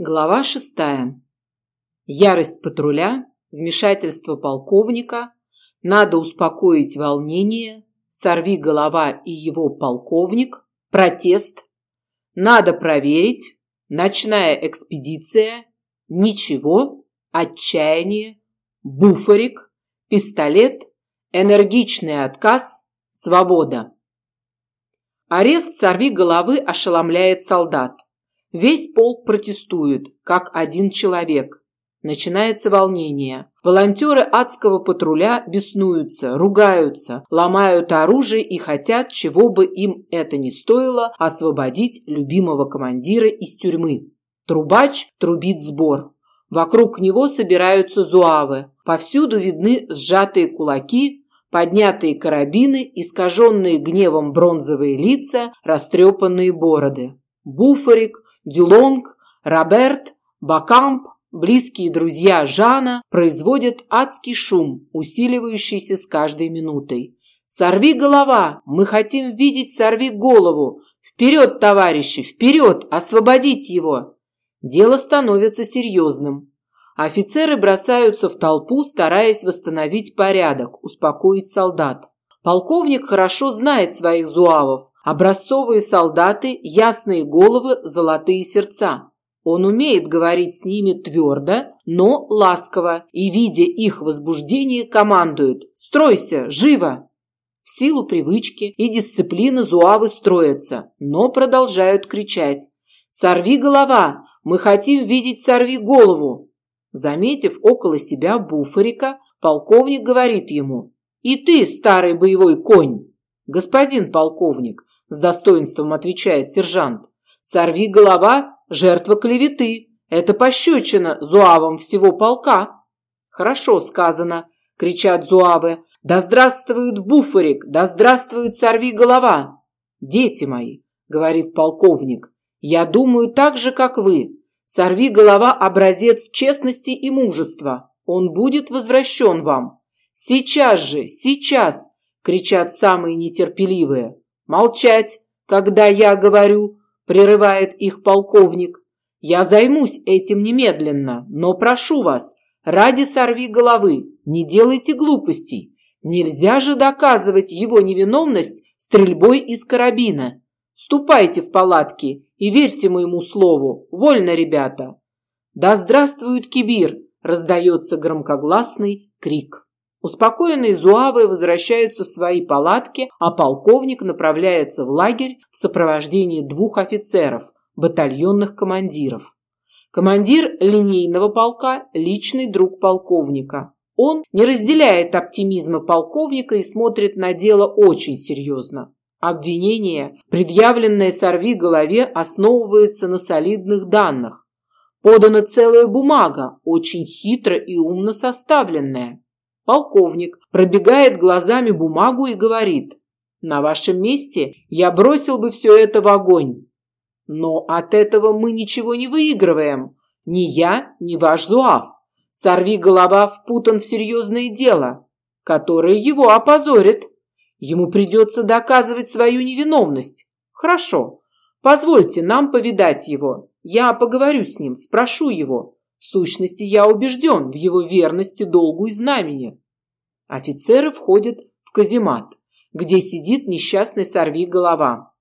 Глава шестая. Ярость патруля, вмешательство полковника, надо успокоить волнение, сорви голова и его полковник, протест, надо проверить, ночная экспедиция, ничего, отчаяние, буферик, пистолет, энергичный отказ, свобода. Арест сорви головы ошеломляет солдат. Весь полк протестует, как один человек. Начинается волнение. Волонтеры адского патруля беснуются, ругаются, ломают оружие и хотят, чего бы им это ни стоило, освободить любимого командира из тюрьмы. Трубач трубит сбор. Вокруг него собираются зуавы. Повсюду видны сжатые кулаки, поднятые карабины, искаженные гневом бронзовые лица, растрепанные бороды. Буфарик, Дюлонг, Роберт, Бакамп, близкие друзья Жана производят адский шум, усиливающийся с каждой минутой. «Сорви голова! Мы хотим видеть сорви голову! Вперед, товарищи, вперед! Освободить его!» Дело становится серьезным. Офицеры бросаются в толпу, стараясь восстановить порядок, успокоить солдат. Полковник хорошо знает своих зуавов, Образцовые солдаты, ясные головы, золотые сердца. Он умеет говорить с ними твердо, но ласково, и, видя их возбуждение, командует «Стройся! Живо!». В силу привычки и дисциплины зуавы строятся, но продолжают кричать «Сорви голова! Мы хотим видеть сорви голову!». Заметив около себя буфарика, полковник говорит ему «И ты, старый боевой конь!» «Господин полковник, с достоинством отвечает сержант. Сорви голова, жертва клеветы. Это пощечина зуавам всего полка. Хорошо сказано, кричат зуавы. Да здравствует буферик, да здравствует сорви голова. Дети мои, говорит полковник, я думаю так же, как вы. Сорви голова образец честности и мужества. Он будет возвращен вам. Сейчас же, сейчас, кричат самые нетерпеливые. «Молчать, когда я говорю», – прерывает их полковник. «Я займусь этим немедленно, но прошу вас, ради сорви головы, не делайте глупостей. Нельзя же доказывать его невиновность стрельбой из карабина. Ступайте в палатки и верьте моему слову. Вольно, ребята!» «Да здравствует Кибир!» – раздается громкогласный крик. Успокоенные зуавы возвращаются в свои палатки, а полковник направляется в лагерь в сопровождении двух офицеров, батальонных командиров. Командир линейного полка – личный друг полковника. Он не разделяет оптимизма полковника и смотрит на дело очень серьезно. Обвинение, предъявленное сорви голове, основывается на солидных данных. Подана целая бумага, очень хитро и умно составленная. Полковник пробегает глазами бумагу и говорит, «На вашем месте я бросил бы все это в огонь. Но от этого мы ничего не выигрываем. Ни я, ни ваш Зуав. Сорви голова впутан в серьезное дело, которое его опозорит. Ему придется доказывать свою невиновность. Хорошо, позвольте нам повидать его. Я поговорю с ним, спрошу его. В сущности, я убежден в его верности долгу и знамени. Офицеры входят в каземат, где сидит несчастный сорви голова.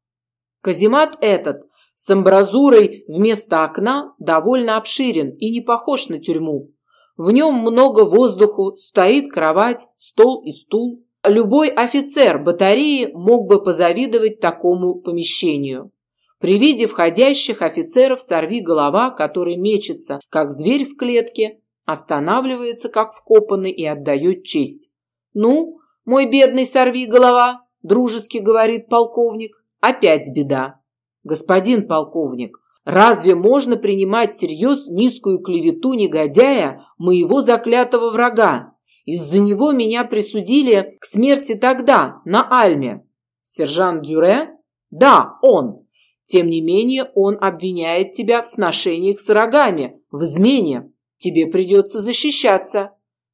Каземат этот с амбразурой вместо окна довольно обширен и не похож на тюрьму. В нем много воздуху, стоит кровать, стол и стул. Любой офицер батареи мог бы позавидовать такому помещению. При виде входящих офицеров сорви голова, который мечется, как зверь в клетке, останавливается, как вкопанный, и отдает честь. «Ну, мой бедный сорви голова», – дружески говорит полковник, – «опять беда». «Господин полковник, разве можно принимать всерьез низкую клевету негодяя, моего заклятого врага? Из-за него меня присудили к смерти тогда, на Альме». «Сержант Дюре?» «Да, он. Тем не менее, он обвиняет тебя в сношениях с врагами, в измене. Тебе придется защищаться.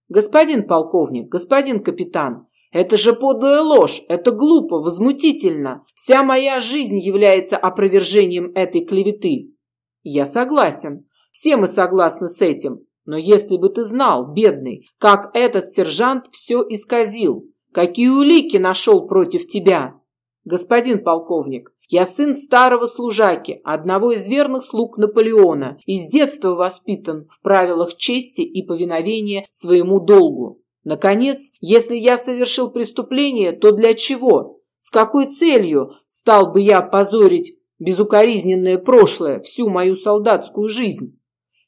Господин полковник, господин капитан, это же подлая ложь, это глупо, возмутительно. Вся моя жизнь является опровержением этой клеветы. Я согласен. Все мы согласны с этим. Но если бы ты знал, бедный, как этот сержант все исказил, какие улики нашел против тебя. Господин полковник, я сын старого служаки, одного из верных слуг Наполеона, и с детства воспитан в правилах чести и повиновения своему долгу. Наконец, если я совершил преступление, то для чего? С какой целью стал бы я позорить безукоризненное прошлое, всю мою солдатскую жизнь?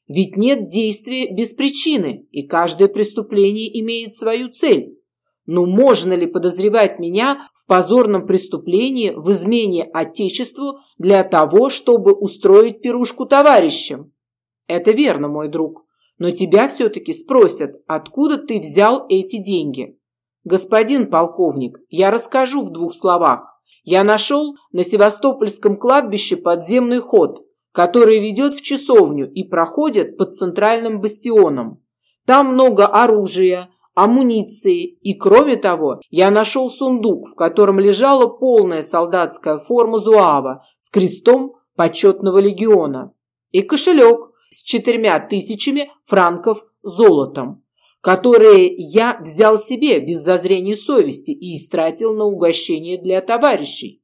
Ведь нет действия без причины, и каждое преступление имеет свою цель. Но можно ли подозревать меня в позорном преступлении, в измене Отечеству для того, чтобы устроить пирушку товарищам? Это верно, мой друг. Но тебя все-таки спросят, откуда ты взял эти деньги. Господин полковник, я расскажу в двух словах. Я нашел на Севастопольском кладбище подземный ход, который ведет в часовню и проходит под центральным бастионом. Там много оружия, амуниции и, кроме того, я нашел сундук, в котором лежала полная солдатская форма Зуава с крестом почетного легиона и кошелек с четырьмя тысячами франков золотом, которые я взял себе без зазрения совести и истратил на угощение для товарищей.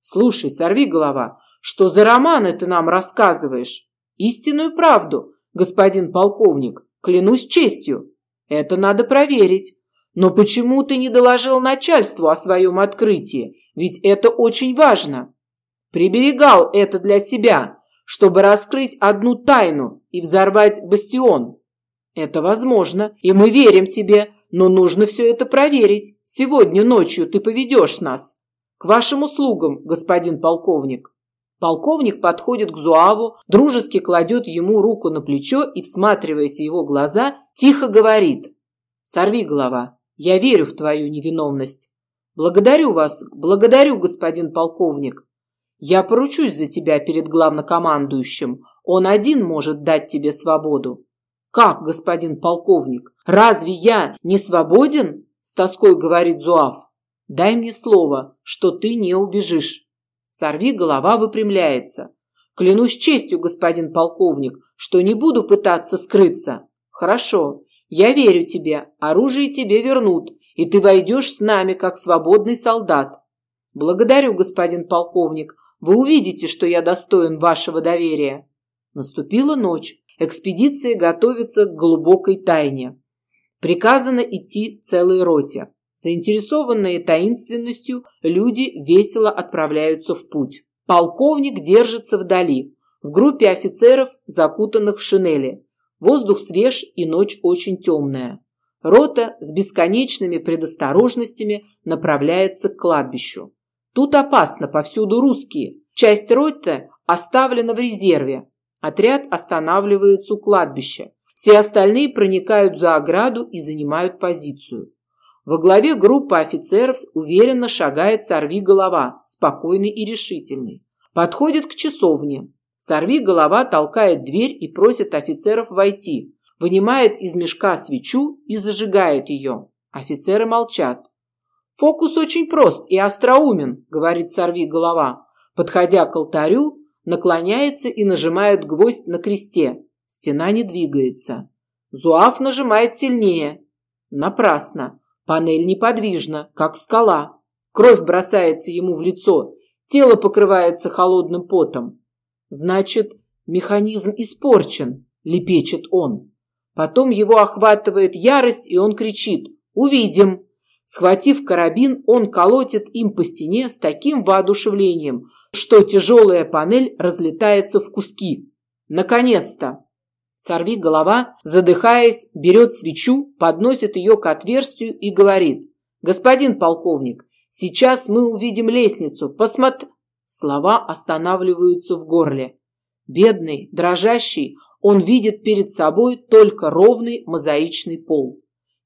Слушай, сорви голова, что за романы ты нам рассказываешь? Истинную правду, господин полковник, клянусь честью. Это надо проверить. Но почему ты не доложил начальству о своем открытии? Ведь это очень важно. Приберегал это для себя, чтобы раскрыть одну тайну и взорвать бастион. Это возможно, и мы верим тебе, но нужно все это проверить. Сегодня ночью ты поведешь нас. К вашим услугам, господин полковник. Полковник подходит к Зуаву, дружески кладет ему руку на плечо и, всматриваясь в его глаза, тихо говорит. «Сорви голова, я верю в твою невиновность. Благодарю вас, благодарю, господин полковник. Я поручусь за тебя перед главнокомандующим. Он один может дать тебе свободу». «Как, господин полковник? Разве я не свободен?» С тоской говорит Зуав. «Дай мне слово, что ты не убежишь». Сорви голова выпрямляется. Клянусь честью, господин полковник, что не буду пытаться скрыться. Хорошо, я верю тебе, оружие тебе вернут, и ты войдешь с нами, как свободный солдат. Благодарю, господин полковник. Вы увидите, что я достоин вашего доверия. Наступила ночь. Экспедиция готовится к глубокой тайне. Приказано идти целой роте. Заинтересованные таинственностью, люди весело отправляются в путь. Полковник держится вдали, в группе офицеров, закутанных в шинели. Воздух свеж и ночь очень темная. Рота с бесконечными предосторожностями направляется к кладбищу. Тут опасно, повсюду русские. Часть роты оставлена в резерве. Отряд останавливается у кладбища. Все остальные проникают за ограду и занимают позицию. Во главе группы офицеров уверенно шагает сорви голова, спокойный и решительный. Подходит к часовне. Сорви голова толкает дверь и просит офицеров войти. Вынимает из мешка свечу и зажигает ее. Офицеры молчат. «Фокус очень прост и остроумен», — говорит сорви голова. Подходя к алтарю, наклоняется и нажимает гвоздь на кресте. Стена не двигается. Зуав нажимает сильнее. Напрасно. Панель неподвижна, как скала. Кровь бросается ему в лицо, тело покрывается холодным потом. Значит, механизм испорчен, лепечет он. Потом его охватывает ярость, и он кричит «Увидим!». Схватив карабин, он колотит им по стене с таким воодушевлением, что тяжелая панель разлетается в куски. Наконец-то! Сорви голова, задыхаясь, берет свечу, подносит ее к отверстию и говорит. «Господин полковник, сейчас мы увидим лестницу. Посмотр...» Слова останавливаются в горле. Бедный, дрожащий, он видит перед собой только ровный мозаичный пол.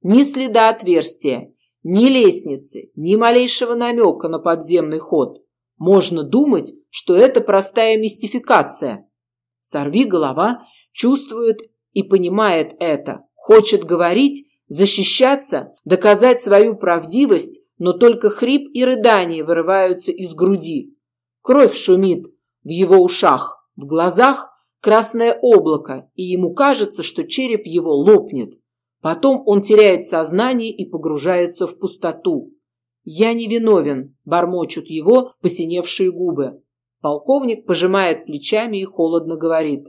Ни следа отверстия, ни лестницы, ни малейшего намека на подземный ход. Можно думать, что это простая мистификация. Сорви голова чувствует и понимает это, хочет говорить, защищаться, доказать свою правдивость, но только хрип и рыдания вырываются из груди. Кровь шумит в его ушах, в глазах красное облако, и ему кажется, что череп его лопнет. Потом он теряет сознание и погружается в пустоту. «Я не виновен», – бормочут его посиневшие губы. Полковник пожимает плечами и холодно говорит.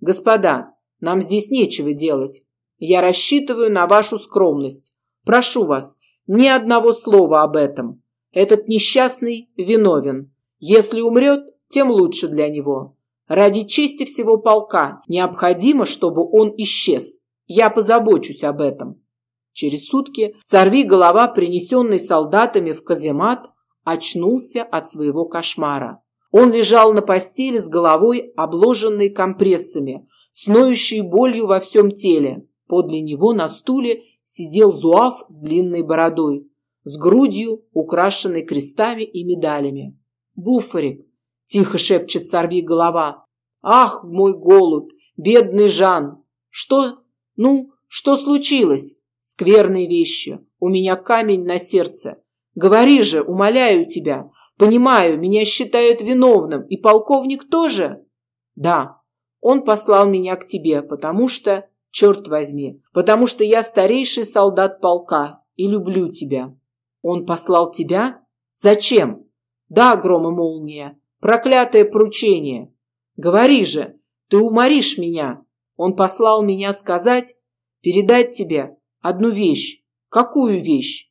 «Господа, нам здесь нечего делать. Я рассчитываю на вашу скромность. Прошу вас, ни одного слова об этом. Этот несчастный виновен. Если умрет, тем лучше для него. Ради чести всего полка необходимо, чтобы он исчез. Я позабочусь об этом. Через сутки сорви голова, принесенный солдатами в каземат, очнулся от своего кошмара. Он лежал на постели с головой, обложенной компрессами, с ноющей болью во всем теле. Подле него на стуле сидел зуав с длинной бородой, с грудью, украшенной крестами и медалями. «Буфарик!» – тихо шепчет сорви голова. «Ах, мой голубь! Бедный Жан! Что? Ну, что случилось? Скверные вещи. У меня камень на сердце. Говори же, умоляю тебя. Понимаю, меня считают виновным, и полковник тоже?» «Да, он послал меня к тебе, потому что, черт возьми, потому что я старейший солдат полка и люблю тебя. Он послал тебя? Зачем? Да, гром и молния, проклятое поручение. Говори же, ты уморишь меня. Он послал меня сказать, передать тебе одну вещь. Какую вещь?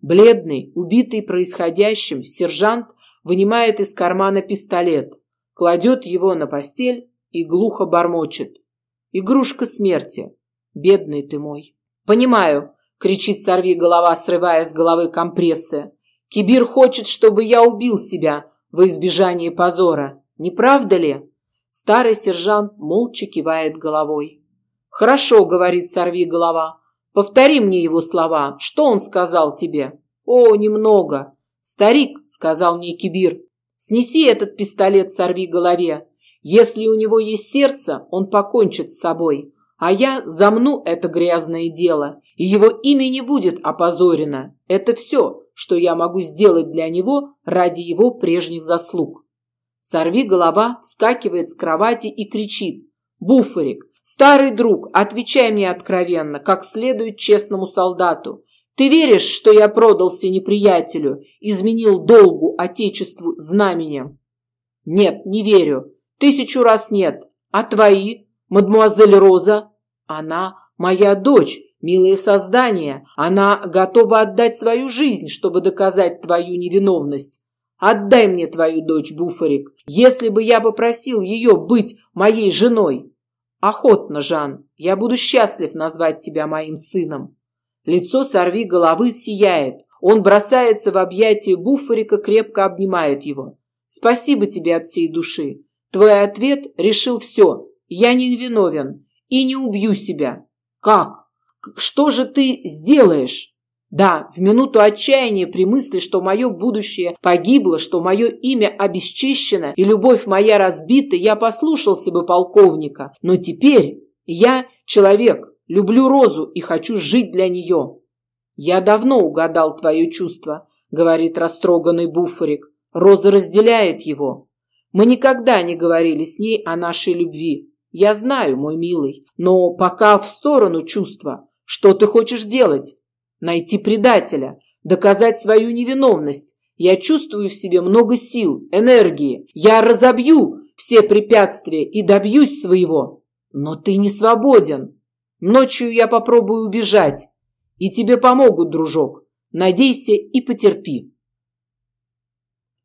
Бледный, убитый происходящим, сержант вынимает из кармана пистолет, кладет его на постель и глухо бормочет. Игрушка смерти. Бедный ты мой. Понимаю, кричит сорви голова, срывая с головы компрессы. Кибир хочет, чтобы я убил себя во избежание позора. Не правда ли? Старый сержант молча кивает головой. Хорошо, говорит сорви голова. Повтори мне его слова. Что он сказал тебе? О, немного. Старик, сказал мне Кибир, снеси этот пистолет сорви голове. Если у него есть сердце, он покончит с собой, а я замну это грязное дело, и его имя не будет опозорено. Это все, что я могу сделать для него ради его прежних заслуг. Сорви голова вскакивает с кровати и кричит. «Буфарик, старый друг, отвечай мне откровенно, как следует честному солдату. Ты веришь, что я продался неприятелю, изменил долгу отечеству знаменем?» «Нет, не верю. Тысячу раз нет. А твои, мадмуазель Роза? Она моя дочь, милое создание. Она готова отдать свою жизнь, чтобы доказать твою невиновность. Отдай мне твою дочь, Буфарик, если бы я попросил ее быть моей женой. Охотно, Жан, я буду счастлив назвать тебя моим сыном. Лицо сорви головы сияет. Он бросается в объятия Буфарика, крепко обнимает его. Спасибо тебе от всей души. Твой ответ решил все. Я не виновен и не убью себя. Как? Что же ты сделаешь? Да, в минуту отчаяния при мысли, что мое будущее погибло, что мое имя обесчищено и любовь моя разбита, я послушался бы полковника. Но теперь я человек, люблю Розу и хочу жить для нее. Я давно угадал твое чувство, говорит растроганный Буфорик. Роза разделяет его. Мы никогда не говорили с ней о нашей любви. Я знаю, мой милый, но пока в сторону чувства. Что ты хочешь делать? Найти предателя, доказать свою невиновность. Я чувствую в себе много сил, энергии. Я разобью все препятствия и добьюсь своего. Но ты не свободен. Ночью я попробую убежать. И тебе помогут, дружок. Надейся и потерпи.